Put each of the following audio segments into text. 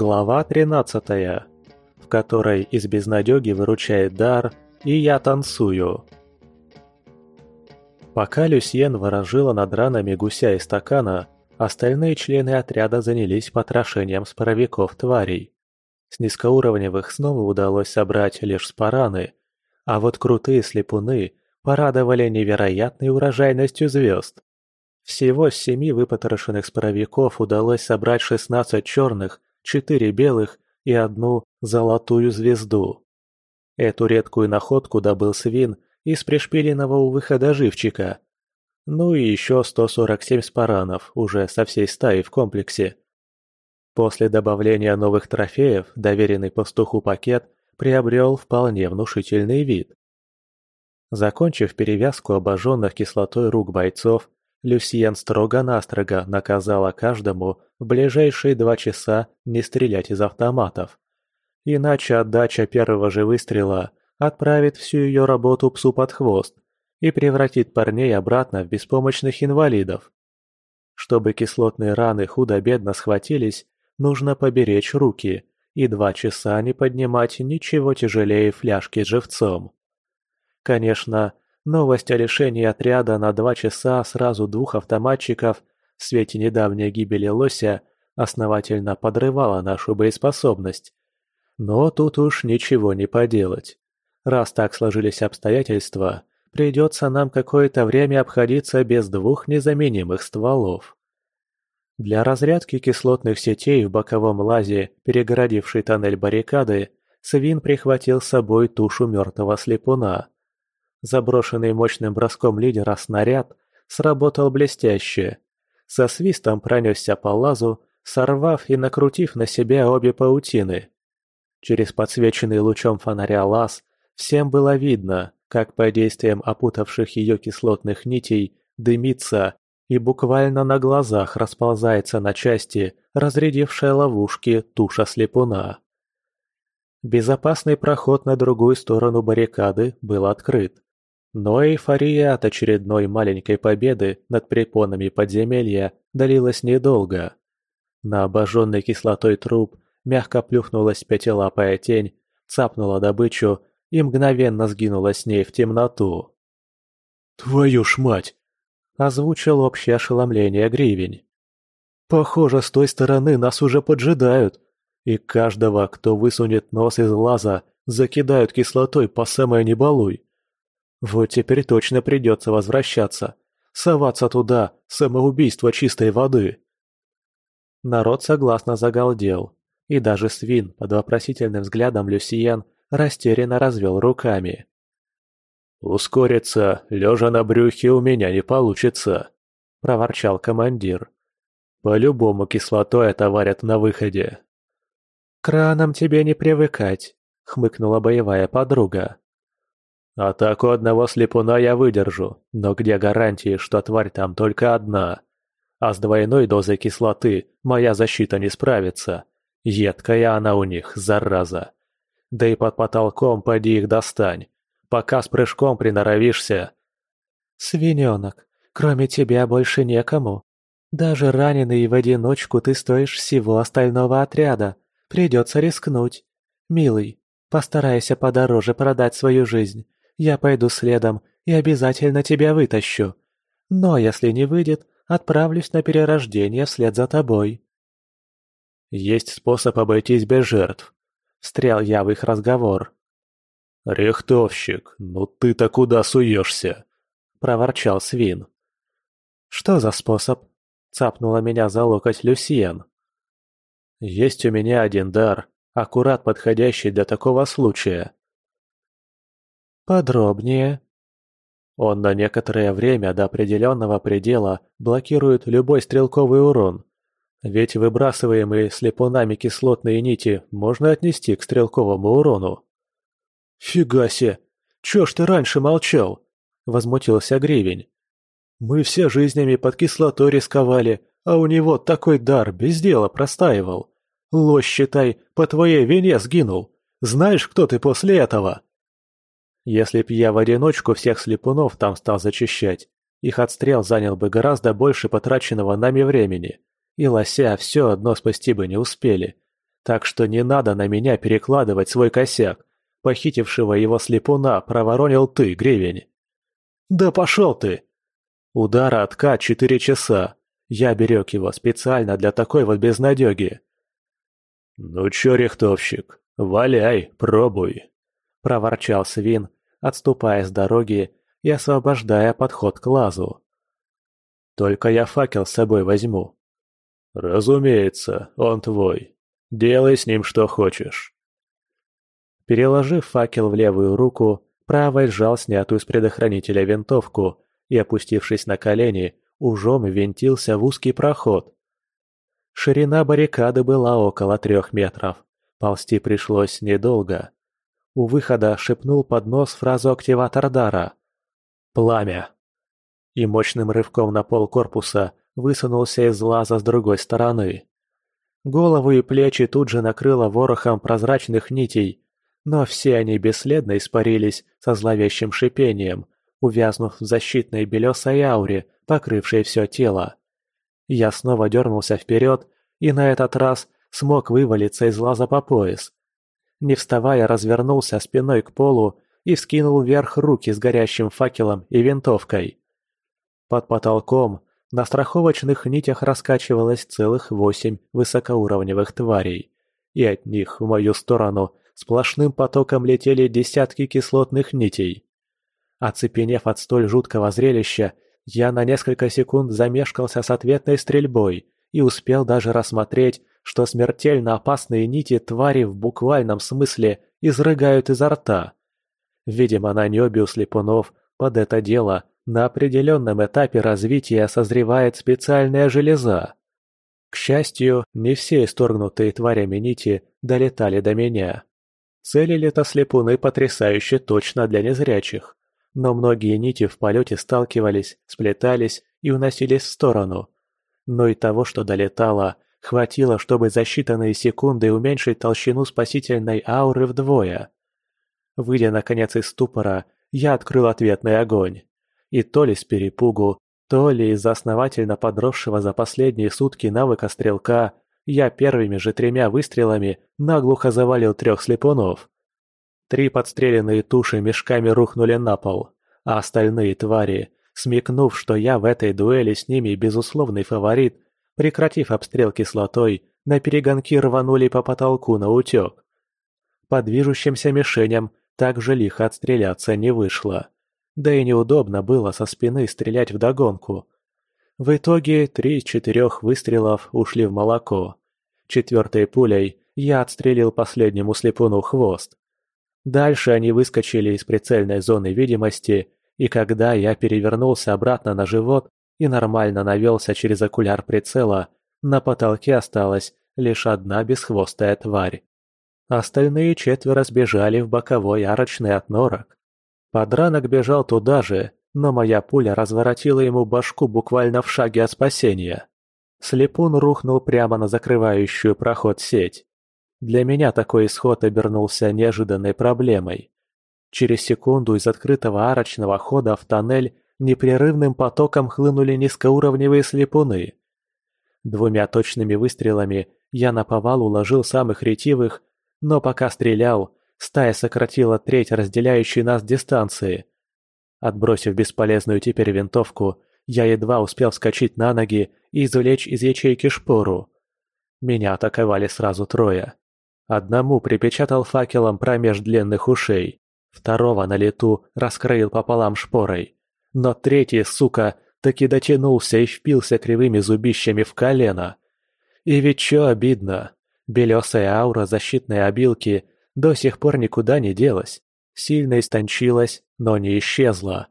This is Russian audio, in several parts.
Глава 13, в которой из безнадёги выручает дар, и я танцую. Пока Люсьен ворожила над ранами гуся и стакана, остальные члены отряда занялись потрошением споровиков тварей. С низкоуровневых снова удалось собрать лишь спараны, а вот крутые слепуны порадовали невероятной урожайностью звезд. Всего с семи выпотрошенных споровиков удалось собрать 16 черных, 4 белых и одну золотую звезду. Эту редкую находку добыл свин из пришпиленного у выхода живчика. Ну и еще 147 спаранов уже со всей стаи в комплексе. После добавления новых трофеев доверенный пастуху пакет приобрел вполне внушительный вид. Закончив перевязку обожженных кислотой рук бойцов, Люсьен строго-настрого наказала каждому в ближайшие два часа не стрелять из автоматов. Иначе отдача первого же выстрела отправит всю ее работу псу под хвост и превратит парней обратно в беспомощных инвалидов. Чтобы кислотные раны худо-бедно схватились, нужно поберечь руки и два часа не поднимать ничего тяжелее фляжки с живцом. Конечно, новость о лишении отряда на два часа сразу двух автоматчиков в свете недавней гибели лося основательно подрывала нашу боеспособность. Но тут уж ничего не поделать. Раз так сложились обстоятельства, придется нам какое-то время обходиться без двух незаменимых стволов. Для разрядки кислотных сетей в боковом лазе, перегородившей тоннель баррикады, Свин прихватил с собой тушу мертвого слепуна. Заброшенный мощным броском лидера снаряд сработал блестяще. Со свистом пронесся по лазу, сорвав и накрутив на себя обе паутины. Через подсвеченный лучом фонаря лаз всем было видно, как под действием опутавших ее кислотных нитей дымится и буквально на глазах расползается на части разрядившая ловушки туша слепуна. Безопасный проход на другую сторону баррикады был открыт. Но эйфория от очередной маленькой победы над препонами подземелья длилась недолго. На обожженный кислотой труп мягко плюхнулась пятилапая тень, цапнула добычу и мгновенно сгинула с ней в темноту. «Твою ж мать!» Озвучил общее ошеломление гривень. «Похоже, с той стороны нас уже поджидают, и каждого, кто высунет нос из лаза, закидают кислотой по самое не балуй. Вот теперь точно придется возвращаться, соваться туда, самоубийство чистой воды». Народ согласно загалдел, и даже свин под вопросительным взглядом Люсиен растерянно развел руками. «Ускориться, лежа на брюхе, у меня не получится», – проворчал командир. «По-любому кислотой отоварят на выходе». «Кранам тебе не привыкать», – хмыкнула боевая подруга. «Атаку одного слепуна я выдержу, но где гарантии, что тварь там только одна? А с двойной дозой кислоты моя защита не справится. Едкая она у них, зараза. Да и под потолком поди их достань, пока с прыжком приноровишься. Свиненок, кроме тебя больше некому. Даже раненый в одиночку ты стоишь всего остального отряда. Придется рискнуть. Милый, постарайся подороже продать свою жизнь. Я пойду следом и обязательно тебя вытащу. Но если не выйдет, отправлюсь на перерождение вслед за тобой. Есть способ обойтись без жертв. Встрял я в их разговор. «Рихтовщик, ну ты-то куда суешься?» – проворчал свин. «Что за способ?» – цапнула меня за локоть Люсьен. «Есть у меня один дар, аккурат подходящий для такого случая». «Подробнее», он на некоторое время до определенного предела блокирует любой стрелковый урон. Ведь выбрасываемые слепунами кислотные нити можно отнести к стрелковому урону. «Фига себе! Чё ж ты раньше молчал?» – возмутился Гривень. «Мы все жизнями под кислотой рисковали, а у него такой дар без дела простаивал. Лось, считай, по твоей вине сгинул. Знаешь, кто ты после этого?» Если б я в одиночку всех слепунов там стал зачищать, их отстрел занял бы гораздо больше потраченного нами времени, и лося все одно спасти бы не успели. Так что не надо на меня перекладывать свой косяк. Похитившего его слепуна проворонил ты, Гребень. Да пошел ты! Удара от К четыре часа. Я берег его специально для такой вот безнадеги. «Ну чё, рихтовщик, валяй, пробуй!» – проворчал свин, отступая с дороги и освобождая подход к лазу. «Только я факел с собой возьму». «Разумеется, он твой. Делай с ним что хочешь». Переложив факел в левую руку, правой сжал снятую с предохранителя винтовку и, опустившись на колени, ужом винтился в узкий проход. Ширина баррикады была около трех метров. Ползти пришлось недолго. У выхода шепнул под нос фразу активатор дара. «Пламя!» И мощным рывком на пол корпуса высунулся из лаза с другой стороны. Голову и плечи тут же накрыло ворохом прозрачных нитей, но все они бесследно испарились со зловещим шипением, увязнув в защитной белесой ауре, покрывшей все тело. Я снова дернулся вперед и на этот раз смог вывалиться из лаза по пояс. Не вставая, развернулся спиной к полу и вскинул вверх руки с горящим факелом и винтовкой. Под потолком на страховочных нитях раскачивалось целых восемь высокоуровневых тварей, и от них в мою сторону сплошным потоком летели десятки кислотных нитей. Оцепенев от столь жуткого зрелища, я на несколько секунд замешкался с ответной стрельбой и успел даже рассмотреть, что смертельно опасные нити твари в буквальном смысле изрыгают изо рта. Видимо, на небе у слепунов под это дело на определенном этапе развития созревает специальная железа. К счастью, не все исторгнутые тварями нити долетали до меня. Целили-то слепуны потрясающе точно для незрячих но многие нити в полете сталкивались, сплетались и уносились в сторону. Но и того, что долетало, хватило, чтобы за считанные секунды уменьшить толщину спасительной ауры вдвое. Выйдя наконец из ступора, я открыл ответный огонь. И то ли с перепугу, то ли из-за основательно подросшего за последние сутки навыка стрелка, я первыми же тремя выстрелами наглухо завалил трех слепунов. Три подстреленные туши мешками рухнули на пол, а остальные твари, смекнув, что я в этой дуэли с ними безусловный фаворит, прекратив обстрел кислотой, на перегонки рванули по потолку на утек. По движущимся мишеням так же лихо отстреляться не вышло. Да и неудобно было со спины стрелять вдогонку. В итоге три из четырех выстрелов ушли в молоко. Четвертой пулей я отстрелил последнему слепуну хвост. Дальше они выскочили из прицельной зоны видимости, и когда я перевернулся обратно на живот и нормально навелся через окуляр прицела, на потолке осталась лишь одна бесхвостая тварь. Остальные четверо сбежали в боковой арочный от норок. Подранок бежал туда же, но моя пуля разворотила ему башку буквально в шаге от спасения. Слепун рухнул прямо на закрывающую проход сеть. Для меня такой исход обернулся неожиданной проблемой. Через секунду из открытого арочного хода в тоннель непрерывным потоком хлынули низкоуровневые слепуны. Двумя точными выстрелами я наповал уложил самых ретивых, но пока стрелял, стая сократила треть разделяющей нас дистанции. Отбросив бесполезную теперь винтовку, я едва успел вскочить на ноги и извлечь из ячейки шпору. Меня атаковали сразу трое. Одному припечатал факелом промеж длинных ушей, второго на лету раскроил пополам шпорой. Но третий, сука, таки дотянулся и впился кривыми зубищами в колено. И ведь чё обидно, белесая аура защитной обилки до сих пор никуда не делась, сильно истончилась, но не исчезла.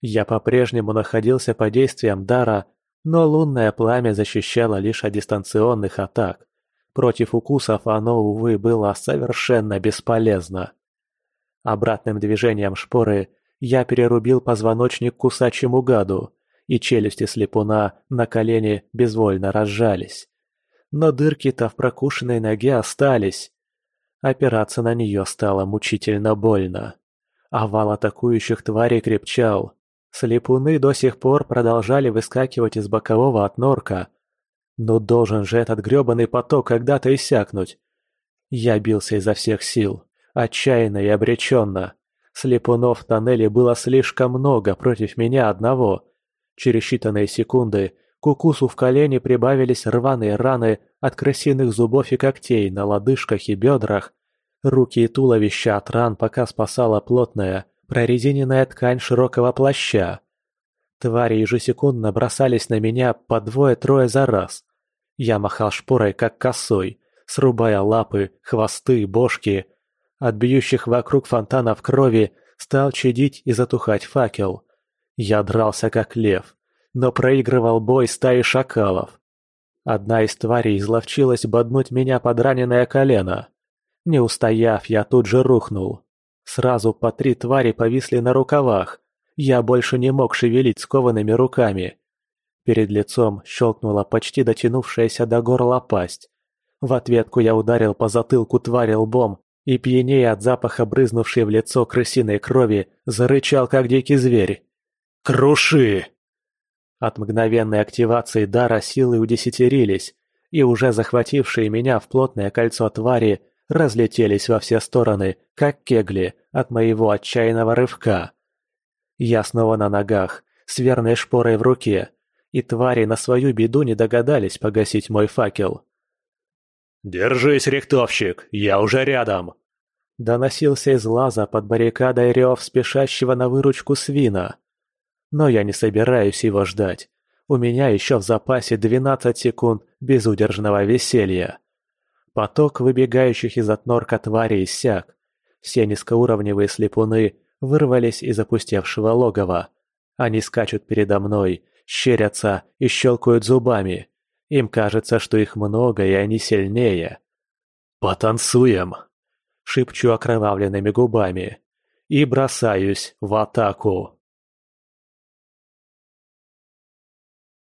Я по-прежнему находился под действием дара, но лунное пламя защищало лишь от дистанционных атак. Против укусов оно, увы, было совершенно бесполезно. Обратным движением шпоры я перерубил позвоночник кусачему гаду, и челюсти слепуна на колени безвольно разжались. Но дырки-то в прокушенной ноге остались. Опираться на нее стало мучительно больно. Овал атакующих тварей крепчал. Слепуны до сих пор продолжали выскакивать из бокового отнорка, но должен же этот грёбаный поток когда-то иссякнуть. Я бился изо всех сил, отчаянно и обреченно. Слепунов в тоннеле было слишком много против меня одного. Через считанные секунды к укусу в колени прибавились рваные раны от крысиных зубов и когтей на лодыжках и бедрах. Руки и туловище от ран пока спасала плотная, прорезиненная ткань широкого плаща. Твари ежесекундно бросались на меня по двое-трое за раз. Я махал шпорой, как косой, срубая лапы, хвосты, бошки, от бьющих вокруг фонтанов крови стал чадить и затухать факел. Я дрался как лев, но проигрывал бой стаи шакалов. Одна из тварей изловчилась боднуть меня под раненое колено. Не устояв, я тут же рухнул. Сразу по три твари повисли на рукавах. Я больше не мог шевелить скованными руками. Перед лицом щелкнула почти дотянувшаяся до горла пасть. В ответку я ударил по затылку твари лбом и, пьянее от запаха брызнувшей в лицо крысиной крови, зарычал, как дикий зверь. «Круши!» От мгновенной активации дара силы удесятерились, и уже захватившие меня в плотное кольцо твари разлетелись во все стороны, как кегли от моего отчаянного рывка. Я снова на ногах, с верной шпорой в руке, и твари на свою беду не догадались погасить мой факел. «Держись, рихтовщик, я уже рядом!» Доносился из лаза под баррикадой рев спешащего на выручку свина. Но я не собираюсь его ждать. У меня еще в запасе 12 секунд безудержного веселья. Поток выбегающих из отнорка тварей иссяк. Все низкоуровневые слепуны вырвались из опустевшего логова. Они скачут передо мной, щерятся и щелкают зубами. Им кажется, что их много и они сильнее. «Потанцуем!» — шепчу окровавленными губами. И бросаюсь в атаку.